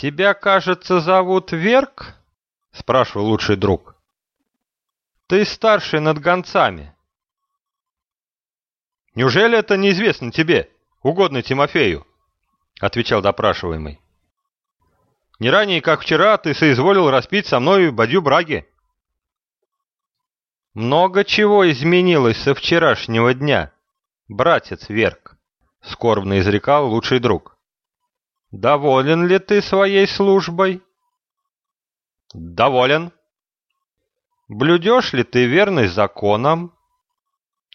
«Тебя, кажется, зовут Верк?» — спрашивал лучший друг. «Ты старший над гонцами». «Неужели это неизвестно тебе, угодно Тимофею?» — отвечал допрашиваемый. «Не ранее, как вчера, ты соизволил распить со мной бадью браги». «Много чего изменилось со вчерашнего дня, братец Верк», — скорбно изрекал лучший друг. «Доволен ли ты своей службой?» «Доволен». «Блюдешь ли ты верность законам?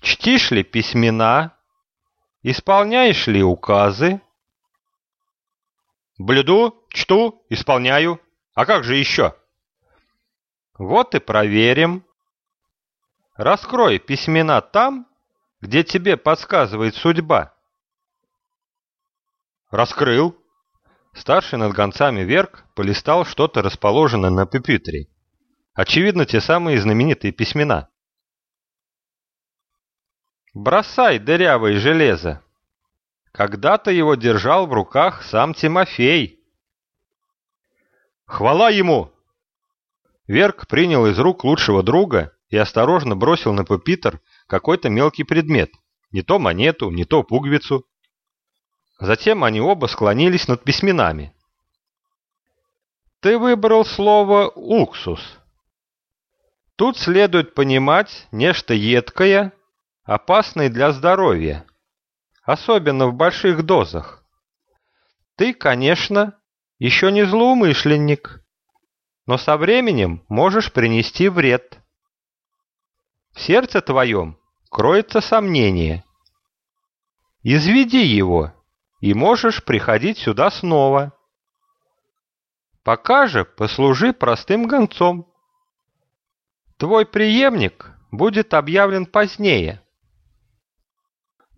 Чтишь ли письмена? Исполняешь ли указы?» «Блюду, чту, исполняю. А как же еще?» «Вот и проверим. Раскрой письмена там, где тебе подсказывает судьба». «Раскрыл». Старший над гонцами Верк полистал что-то расположенное на пюпитре. Очевидно, те самые знаменитые письмена. «Бросай дырявое железо!» Когда-то его держал в руках сам Тимофей. «Хвала ему!» Верк принял из рук лучшего друга и осторожно бросил на пупитр какой-то мелкий предмет. Не то монету, не то пуговицу. Затем они оба склонились над письменами. Ты выбрал слово «уксус». Тут следует понимать нечто едкое, опасное для здоровья, особенно в больших дозах. Ты, конечно, еще не злоумышленник, но со временем можешь принести вред. В сердце твоем кроется сомнение. Изведи его и можешь приходить сюда снова. Пока же послужи простым гонцом. Твой преемник будет объявлен позднее.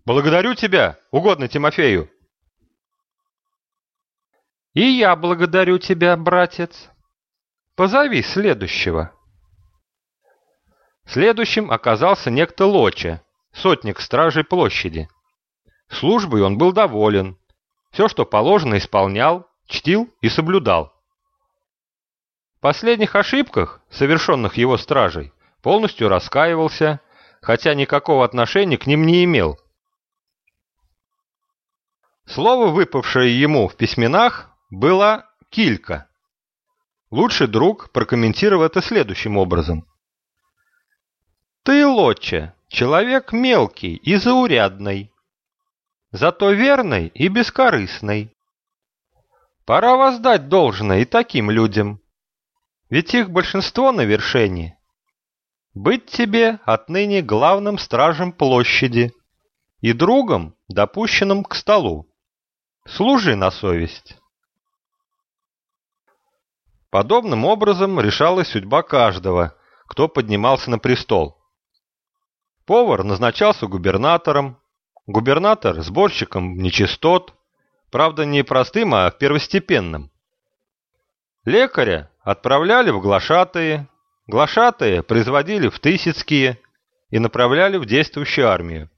Благодарю тебя, угодно Тимофею. И я благодарю тебя, братец. Позови следующего. Следующим оказался некто Лоча, сотник стражей площади. Службой он был доволен. Все, что положено, исполнял, чтил и соблюдал. В последних ошибках, совершенных его стражей, полностью раскаивался, хотя никакого отношения к ним не имел. Слово, выпавшее ему в письменах, было «килька». Лучший друг прокомментировал это следующим образом. «Ты, Лотче, человек мелкий и заурядный зато верной и бескорыстной. Пора воздать должное и таким людям, ведь их большинство на вершине. Быть тебе отныне главным стражем площади и другом, допущенным к столу. Служи на совесть. Подобным образом решалась судьба каждого, кто поднимался на престол. Повар назначался губернатором, Губернатор сборщиком нечистот, правда не простым, а первостепенным. Лекаря отправляли в глашатые, глашатые производили в Тысяцкие и направляли в действующую армию.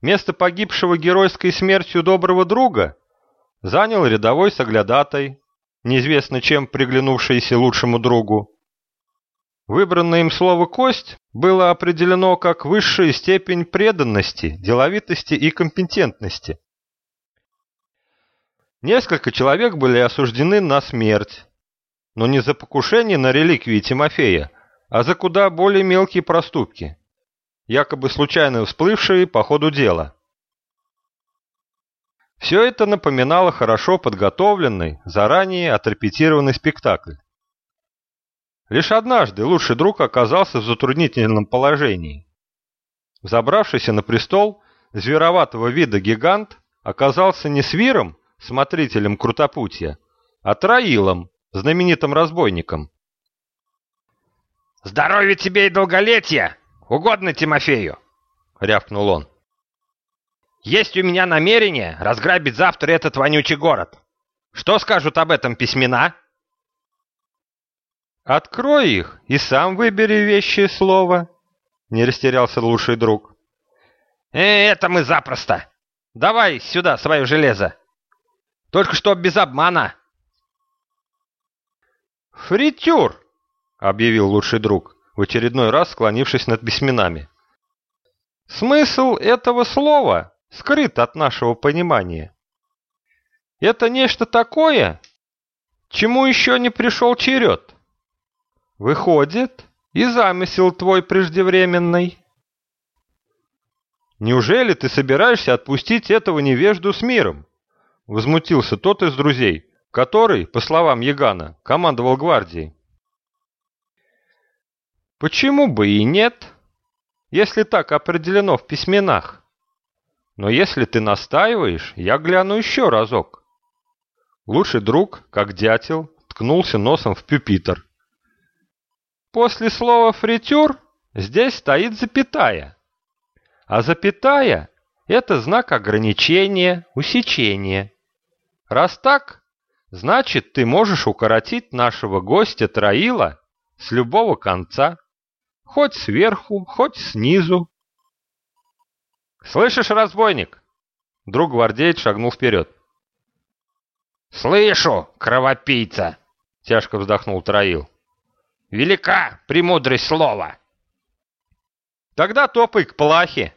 Место погибшего геройской смертью доброго друга занял рядовой соглядатай, неизвестно чем приглянувшийся лучшему другу. Выбранное им слово «кость» было определено как высшая степень преданности, деловитости и компетентности. Несколько человек были осуждены на смерть, но не за покушение на реликвии Тимофея, а за куда более мелкие проступки, якобы случайно всплывшие по ходу дела. Все это напоминало хорошо подготовленный, заранее отрепетированный спектакль. Лишь однажды лучший друг оказался в затруднительном положении. Забравшийся на престол, звероватого вида гигант оказался не свиром, смотрителем крутопутья, а Троилом, знаменитым разбойником. «Здоровья тебе и долголетия! Угодно Тимофею!» — рявкнул он. «Есть у меня намерение разграбить завтра этот вонючий город. Что скажут об этом письмена?» «Открой их и сам выбери вещи слово», — не растерялся лучший друг. «Э, «Это мы запросто! Давай сюда свое железо! Только что без обмана!» «Фритюр!» — объявил лучший друг, в очередной раз склонившись над письменами. «Смысл этого слова скрыт от нашего понимания. Это нечто такое, чему еще не пришел черед. Выходит, и замысел твой преждевременный». «Неужели ты собираешься отпустить этого невежду с миром?» — возмутился тот из друзей, который, по словам Ягана, командовал гвардией. «Почему бы и нет, если так определено в письменах? Но если ты настаиваешь, я гляну еще разок». Лучший друг, как дятел, ткнулся носом в пюпитер. После слова «фритюр» здесь стоит запятая. А запятая – это знак ограничения, усечения. Раз так, значит, ты можешь укоротить нашего гостя Троила с любого конца, хоть сверху, хоть снизу. «Слышишь, разбойник?» Друг гвардеец шагнул вперед. «Слышу, кровопийца!» — тяжко вздохнул Троил. «Велика премудрость слова!» «Тогда топай к плахе!»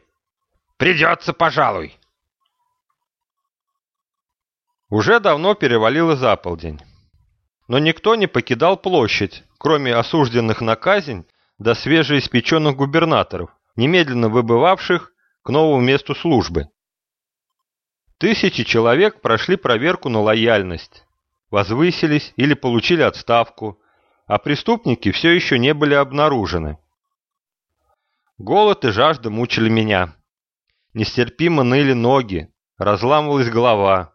«Придется, пожалуй!» Уже давно перевалило за полдень. Но никто не покидал площадь, кроме осужденных на казнь до свежеиспеченных губернаторов, немедленно выбывавших к новому месту службы. Тысячи человек прошли проверку на лояльность, возвысились или получили отставку, а преступники все еще не были обнаружены. Голод и жажда мучили меня. Нестерпимо ныли ноги, разламывалась голова.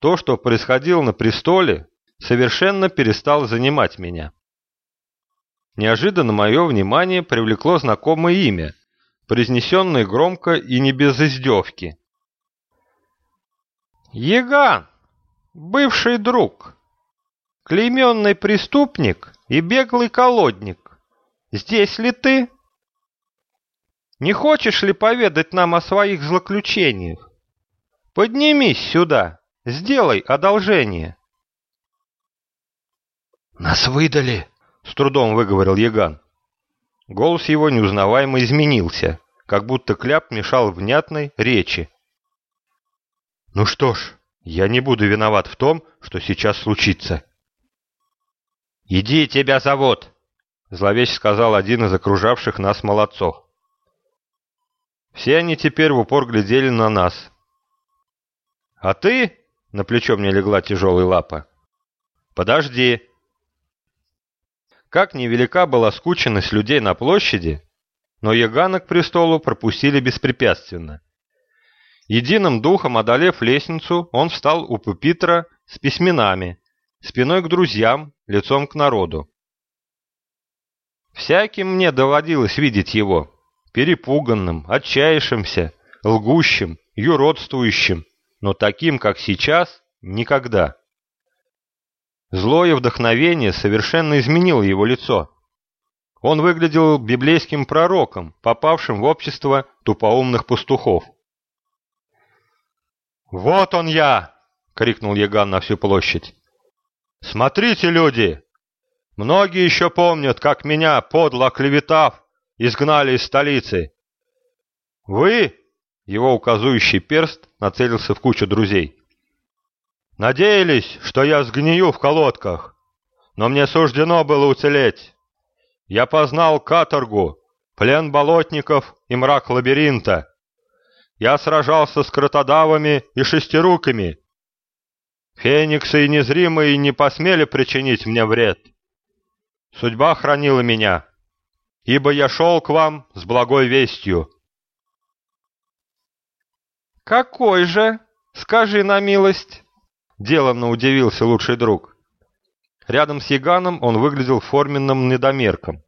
То, что происходило на престоле, совершенно перестало занимать меня. Неожиданно мое внимание привлекло знакомое имя, произнесенное громко и не без издевки. «Яган, бывший друг, клейменный преступник и беглый колодник, здесь ли ты? Не хочешь ли поведать нам о своих злоключениях? Поднимись сюда!» Сделай одолжение. Нас выдали, с трудом выговорил Яган. Голос его неузнаваемо изменился, как будто кляп мешал внятной речи. Ну что ж, я не буду виноват в том, что сейчас случится. «Иди, тебя зовут!» — зловеще сказал один из окружавших нас молодцов. Все они теперь в упор глядели на нас. «А ты?» На плечо мне легла тяжелая лапа. «Подожди!» Как невелика была скученность людей на площади, но Ягана к престолу пропустили беспрепятственно. Единым духом одолев лестницу, он встал у пупитра с письменами, спиной к друзьям, лицом к народу. Всяким мне доводилось видеть его, перепуганным, отчаявшимся, лгущим, юродствующим, но таким, как сейчас, никогда. Злое вдохновение совершенно изменило его лицо. Он выглядел библейским пророком, попавшим в общество тупоумных пастухов. «Вот он я!» — крикнул Яган на всю площадь. «Смотрите, люди! Многие еще помнят, как меня, подло клеветав, изгнали из столицы. Вы его указующий перст нацелился в кучу друзей. «Надеялись, что я сгнию в колодках, но мне суждено было уцелеть. Я познал каторгу, плен болотников и мрак лабиринта. Я сражался с кротодавами и шестируками. Фениксы и незримые не посмели причинить мне вред. Судьба хранила меня, ибо я шел к вам с благой вестью». «Какой же? Скажи на милость!» Деланно удивился лучший друг. Рядом с Яганом он выглядел форменным недомерком.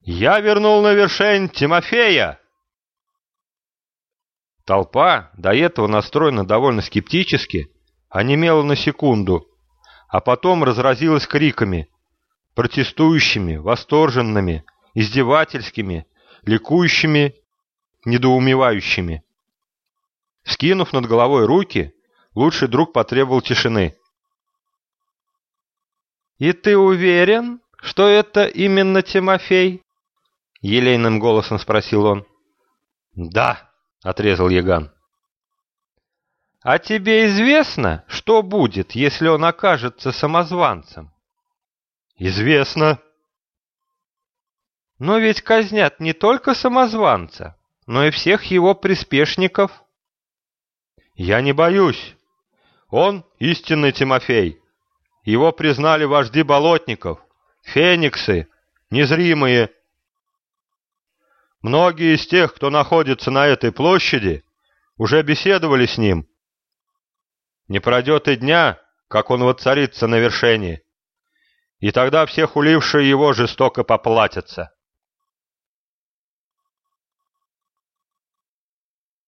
«Я вернул на вершень Тимофея!» Толпа, до этого настроена довольно скептически, онемела на секунду, а потом разразилась криками, протестующими, восторженными, издевательскими, ликующими недоумевающими. Скинув над головой руки, лучший друг потребовал тишины. «И ты уверен, что это именно Тимофей?» Елейным голосом спросил он. «Да», — отрезал Яган. «А тебе известно, что будет, если он окажется самозванцем?» «Известно». «Но ведь казнят не только самозванца, но и всех его приспешников». «Я не боюсь. Он истинный Тимофей. Его признали вожди болотников, фениксы, незримые. Многие из тех, кто находится на этой площади, уже беседовали с ним. Не пройдет и дня, как он воцарится на вершине, и тогда все хулившие его жестоко поплатятся.